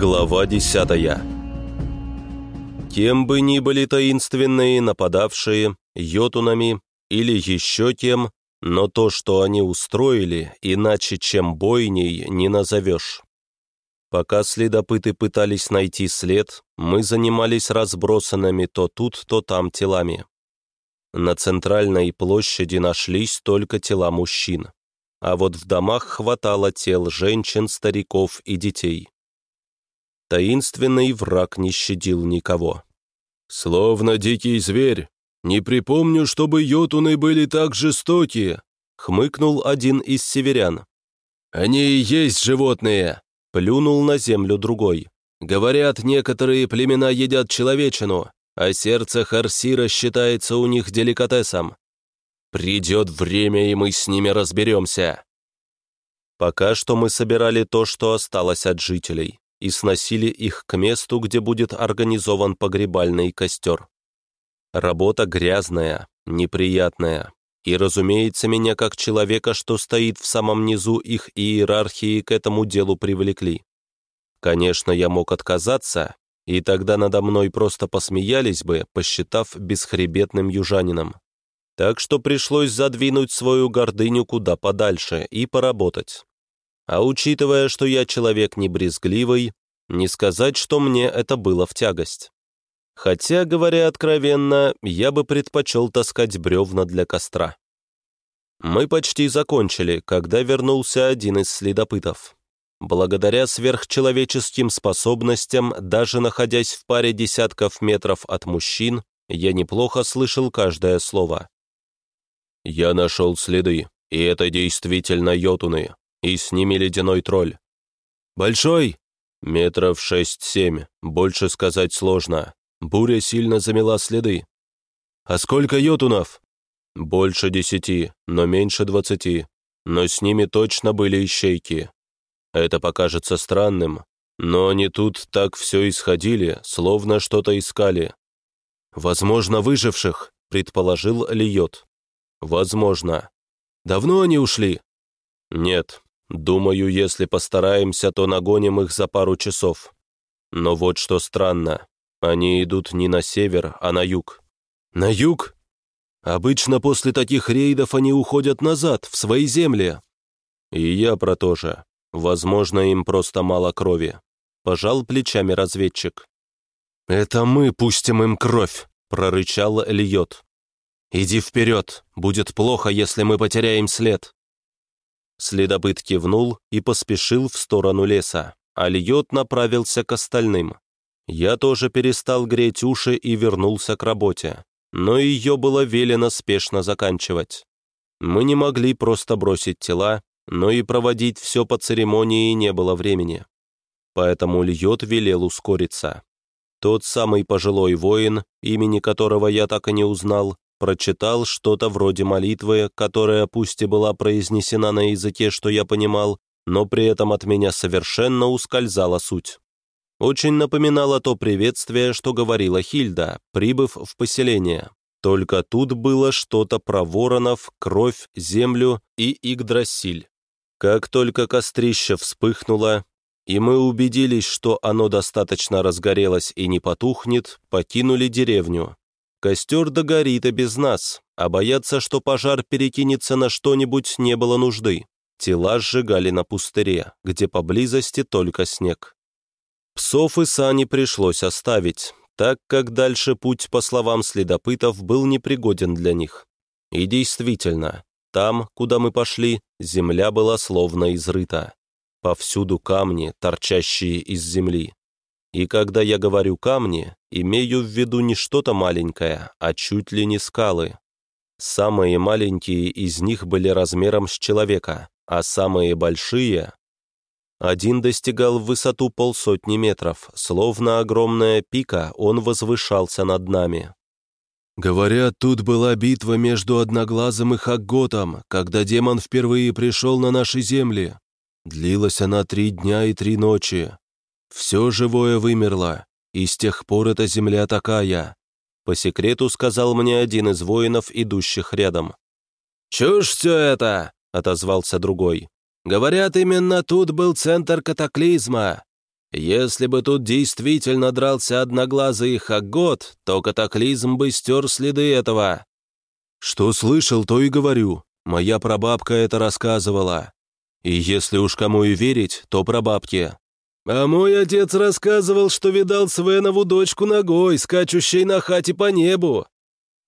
Глава десятая Кем бы ни были таинственные нападавшие, йотунами или еще кем, но то, что они устроили, иначе чем бойней, не назовешь. Пока следопыты пытались найти след, мы занимались разбросанными то тут, то там телами. На центральной площади нашлись только тела мужчин, а вот в домах хватало тел женщин, стариков и детей. Таинственный враг не щадил никого. «Словно дикий зверь. Не припомню, чтобы йотуны были так жестоки», — хмыкнул один из северян. «Они и есть животные», — плюнул на землю другой. «Говорят, некоторые племена едят человечину, а сердце Харсира считается у них деликатесом. Придет время, и мы с ними разберемся». Пока что мы собирали то, что осталось от жителей и сносили их к месту, где будет организован погребальный костер. Работа грязная, неприятная, и, разумеется, меня как человека, что стоит в самом низу их иерархии, к этому делу привлекли. Конечно, я мог отказаться, и тогда надо мной просто посмеялись бы, посчитав бесхребетным южанином. Так что пришлось задвинуть свою гордыню куда подальше и поработать. А учитывая, что я человек не брезгливый, не сказать, что мне это было в тягость. Хотя, говоря откровенно, я бы предпочел таскать бревна для костра. Мы почти закончили, когда вернулся один из следопытов. Благодаря сверхчеловеческим способностям, даже находясь в паре десятков метров от мужчин, я неплохо слышал каждое слово. «Я нашел следы, и это действительно йотуны и с ними ледяной тролль. «Большой?» «Метров шесть-семь, больше сказать сложно. Буря сильно замела следы». «А сколько йотунов?» «Больше десяти, но меньше двадцати. Но с ними точно были ищейки. Это покажется странным, но они тут так все исходили, словно что-то искали». «Возможно, выживших», — предположил Льот. «Возможно. Давно они ушли?» «Нет, Думаю, если постараемся, то нагоним их за пару часов. Но вот что странно. Они идут не на север, а на юг. На юг? Обычно после таких рейдов они уходят назад, в свои земли. И я про то же. Возможно, им просто мало крови. Пожал плечами разведчик. «Это мы пустим им кровь», — прорычал Эльот. «Иди вперед, будет плохо, если мы потеряем след». Следопыт кивнул и поспешил в сторону леса, а Льот направился к остальным. Я тоже перестал греть уши и вернулся к работе, но ее было велено спешно заканчивать. Мы не могли просто бросить тела, но и проводить все по церемонии не было времени. Поэтому Льот велел ускориться. Тот самый пожилой воин, имени которого я так и не узнал, прочитал что-то вроде молитвы, которая пусть и была произнесена на языке, что я понимал, но при этом от меня совершенно ускользала суть. Очень напоминало то приветствие, что говорила Хильда, прибыв в поселение. Только тут было что-то про воронов, кровь, землю и Игдрасиль. Как только кострище вспыхнуло, и мы убедились, что оно достаточно разгорелось и не потухнет, покинули деревню. Костер догорит и без нас, а бояться, что пожар перекинется на что-нибудь, не было нужды. Тела сжигали на пустыре, где поблизости только снег. Псов и сани пришлось оставить, так как дальше путь, по словам следопытов, был непригоден для них. И действительно, там, куда мы пошли, земля была словно изрыта. Повсюду камни, торчащие из земли. И когда я говорю «камни», имею в виду не что-то маленькое, а чуть ли не скалы. Самые маленькие из них были размером с человека, а самые большие... Один достигал в высоту полсотни метров, словно огромная пика, он возвышался над нами. Говорят, тут была битва между Одноглазым и Хагготом, когда демон впервые пришел на наши земли. Длилась она три дня и три ночи. Все живое вымерло, и с тех пор эта земля такая», по секрету сказал мне один из воинов, идущих рядом. «Чушь все это!» — отозвался другой. «Говорят, именно тут был центр катаклизма. Если бы тут действительно дрался одноглазый Хаггот, то катаклизм бы стер следы этого». «Что слышал, то и говорю. Моя прабабка это рассказывала. И если уж кому и верить, то прабабке». «А мой отец рассказывал, что видал Свенову дочку ногой, скачущей на хате по небу.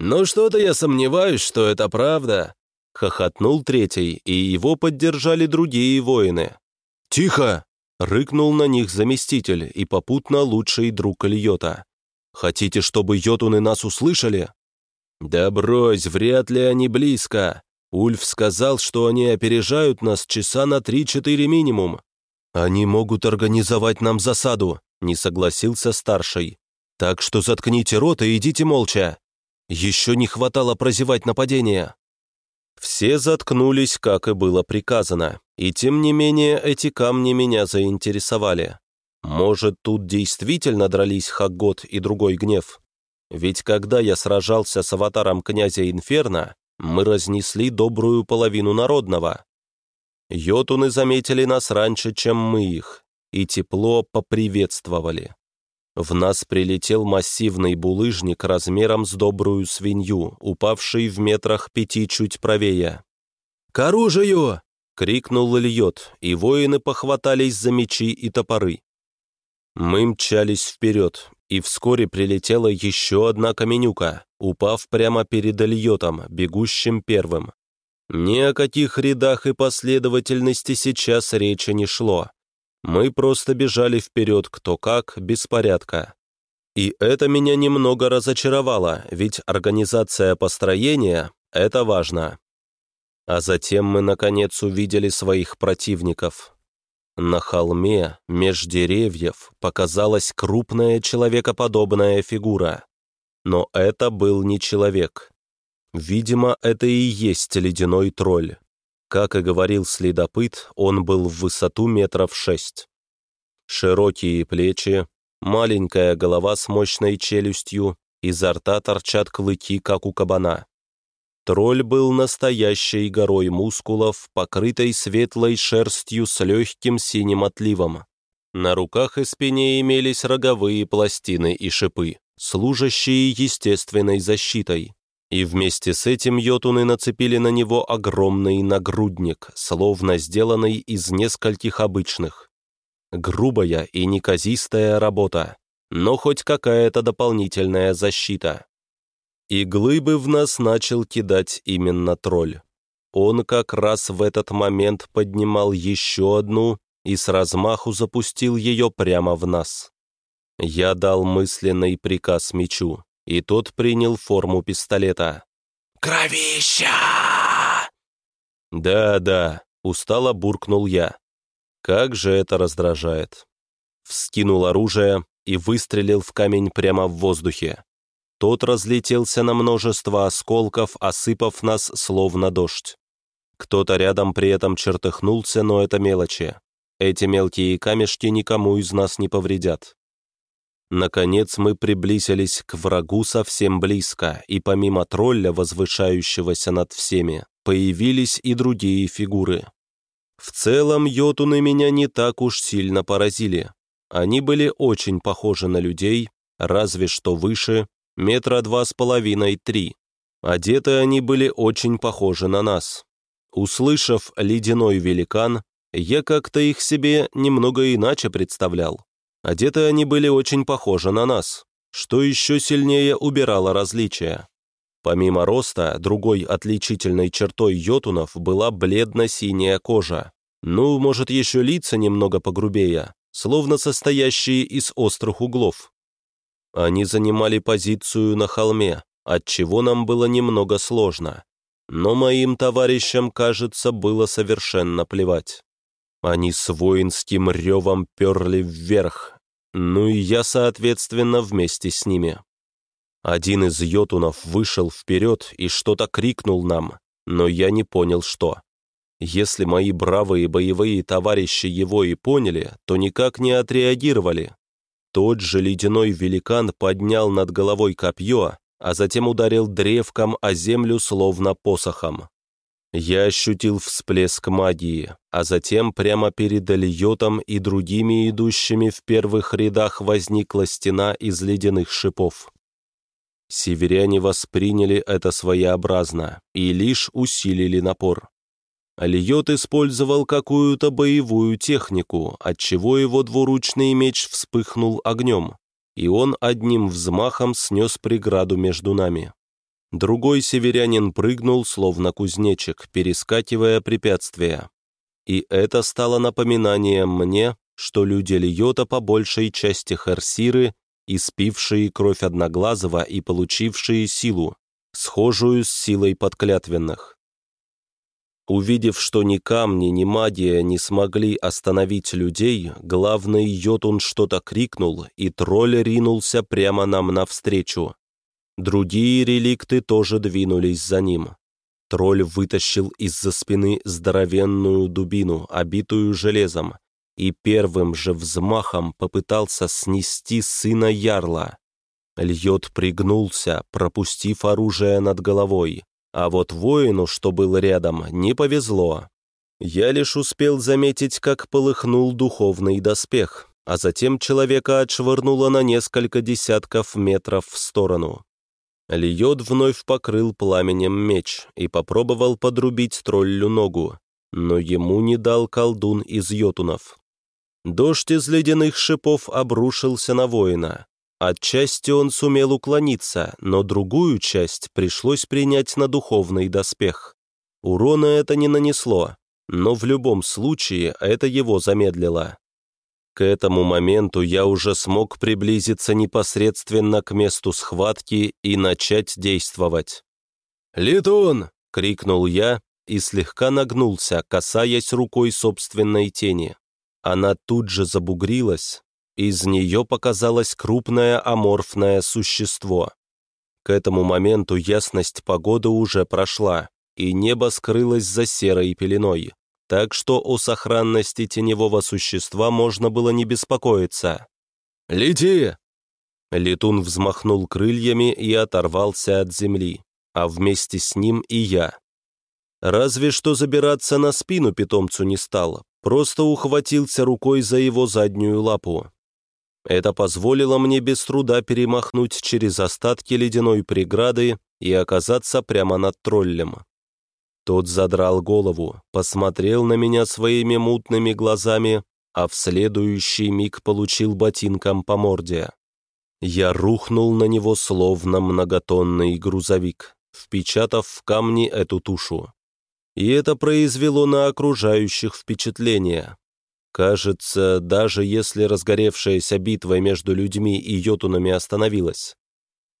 Но что-то я сомневаюсь, что это правда», — хохотнул третий, и его поддержали другие воины. «Тихо!» Рыкнул на них заместитель и попутно лучший друг Ильота. «Хотите, чтобы йотуны нас услышали?» «Да брось, вряд ли они близко. Ульф сказал, что они опережают нас часа на три-четыре минимум. Они могут организовать нам засаду», — не согласился старший. «Так что заткните рот и идите молча. Еще не хватало прозевать нападение». Все заткнулись, как и было приказано, и тем не менее эти камни меня заинтересовали. Может, тут действительно дрались Хаггот и другой гнев? Ведь когда я сражался с аватаром князя Инферно, мы разнесли добрую половину народного. Йотуны заметили нас раньше, чем мы их, и тепло поприветствовали. В нас прилетел массивный булыжник размером с добрую свинью, упавший в метрах пяти чуть правее. «К оружию!» — крикнул Ильот, и воины похватались за мечи и топоры. Мы мчались вперед, и вскоре прилетела еще одна каменюка, упав прямо перед Ильотом, бегущим первым. Ни о каких рядах и последовательности сейчас речи не шло. Мы просто бежали вперед кто как, без порядка. И это меня немного разочаровало, ведь организация построения — это важно. А затем мы, наконец, увидели своих противников. На холме, меж деревьев, показалась крупная человекоподобная фигура. Но это был не человек. Видимо, это и есть ледяной тролль. Как и говорил следопыт, он был в высоту метров шесть. Широкие плечи, маленькая голова с мощной челюстью, изо рта торчат клыки, как у кабана. Тролль был настоящей горой мускулов, покрытой светлой шерстью с легким синим отливом. На руках и спине имелись роговые пластины и шипы, служащие естественной защитой. И вместе с этим йотуны нацепили на него огромный нагрудник, словно сделанный из нескольких обычных. Грубая и неказистая работа, но хоть какая-то дополнительная защита. И глыбы в нас начал кидать именно тролль. Он как раз в этот момент поднимал еще одну и с размаху запустил ее прямо в нас. Я дал мысленный приказ мечу и тот принял форму пистолета. «Кровища!» «Да-да», — устало буркнул я. «Как же это раздражает!» Вскинул оружие и выстрелил в камень прямо в воздухе. Тот разлетелся на множество осколков, осыпав нас словно дождь. Кто-то рядом при этом чертыхнулся, но это мелочи. Эти мелкие камешки никому из нас не повредят. Наконец мы приблизились к врагу совсем близко, и помимо тролля, возвышающегося над всеми, появились и другие фигуры. В целом, йотуны меня не так уж сильно поразили. Они были очень похожи на людей, разве что выше, метра два с половиной-три. Одеты они были очень похожи на нас. Услышав «ледяной великан», я как-то их себе немного иначе представлял. Одеты они были очень похожи на нас, что еще сильнее убирало различия. Помимо роста, другой отличительной чертой йотунов была бледно-синяя кожа. Ну, может, еще лица немного погрубее, словно состоящие из острых углов. Они занимали позицию на холме, отчего нам было немного сложно. Но моим товарищам, кажется, было совершенно плевать. Они с воинским ревом перли вверх, ну и я, соответственно, вместе с ними. Один из йотунов вышел вперед и что-то крикнул нам, но я не понял, что. Если мои бравые боевые товарищи его и поняли, то никак не отреагировали. Тот же ледяной великан поднял над головой копье, а затем ударил древком о землю словно посохом. Я ощутил всплеск магии, а затем прямо перед Эльотом и другими идущими в первых рядах возникла стена из ледяных шипов. Северяне восприняли это своеобразно и лишь усилили напор. Алиот использовал какую-то боевую технику, отчего его двуручный меч вспыхнул огнем, и он одним взмахом снес преграду между нами. Другой северянин прыгнул, словно кузнечик, перескакивая препятствия. И это стало напоминанием мне, что люди Льота по большей части Херсиры, испившие кровь Одноглазого и получившие силу, схожую с силой подклятвенных. Увидев, что ни камни, ни магия не смогли остановить людей, главный Йотун что-то крикнул, и тролль ринулся прямо нам навстречу. Другие реликты тоже двинулись за ним. Тролль вытащил из-за спины здоровенную дубину, обитую железом, и первым же взмахом попытался снести сына ярла. Льот пригнулся, пропустив оружие над головой. А вот воину, что был рядом, не повезло. Я лишь успел заметить, как полыхнул духовный доспех, а затем человека отшвырнуло на несколько десятков метров в сторону. Льот вновь покрыл пламенем меч и попробовал подрубить троллю ногу, но ему не дал колдун из йотунов. Дождь из ледяных шипов обрушился на воина, Отчасти он сумел уклониться, но другую часть пришлось принять на духовный доспех. Урона это не нанесло, но в любом случае это его замедлило. К этому моменту я уже смог приблизиться непосредственно к месту схватки и начать действовать. «Летун!» — крикнул я и слегка нагнулся, касаясь рукой собственной тени. Она тут же забугрилась, из нее показалось крупное аморфное существо. К этому моменту ясность погоды уже прошла, и небо скрылось за серой пеленой, так что о сохранности теневого существа можно было не беспокоиться. «Лети!» Летун взмахнул крыльями и оторвался от земли, а вместе с ним и я. Разве что забираться на спину питомцу не стал, просто ухватился рукой за его заднюю лапу. Это позволило мне без труда перемахнуть через остатки ледяной преграды и оказаться прямо над троллем. Тот задрал голову, посмотрел на меня своими мутными глазами, а в следующий миг получил ботинком по морде. Я рухнул на него словно многотонный грузовик, впечатав в камни эту тушу. И это произвело на окружающих впечатление. Кажется, даже если разгоревшаяся битва между людьми и йотунами остановилась.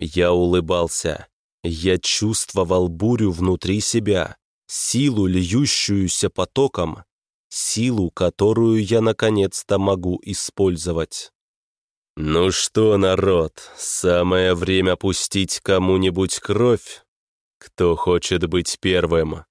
Я улыбался. Я чувствовал бурю внутри себя, силу, льющуюся потоком, силу, которую я наконец-то могу использовать. «Ну что, народ, самое время пустить кому-нибудь кровь? Кто хочет быть первым?»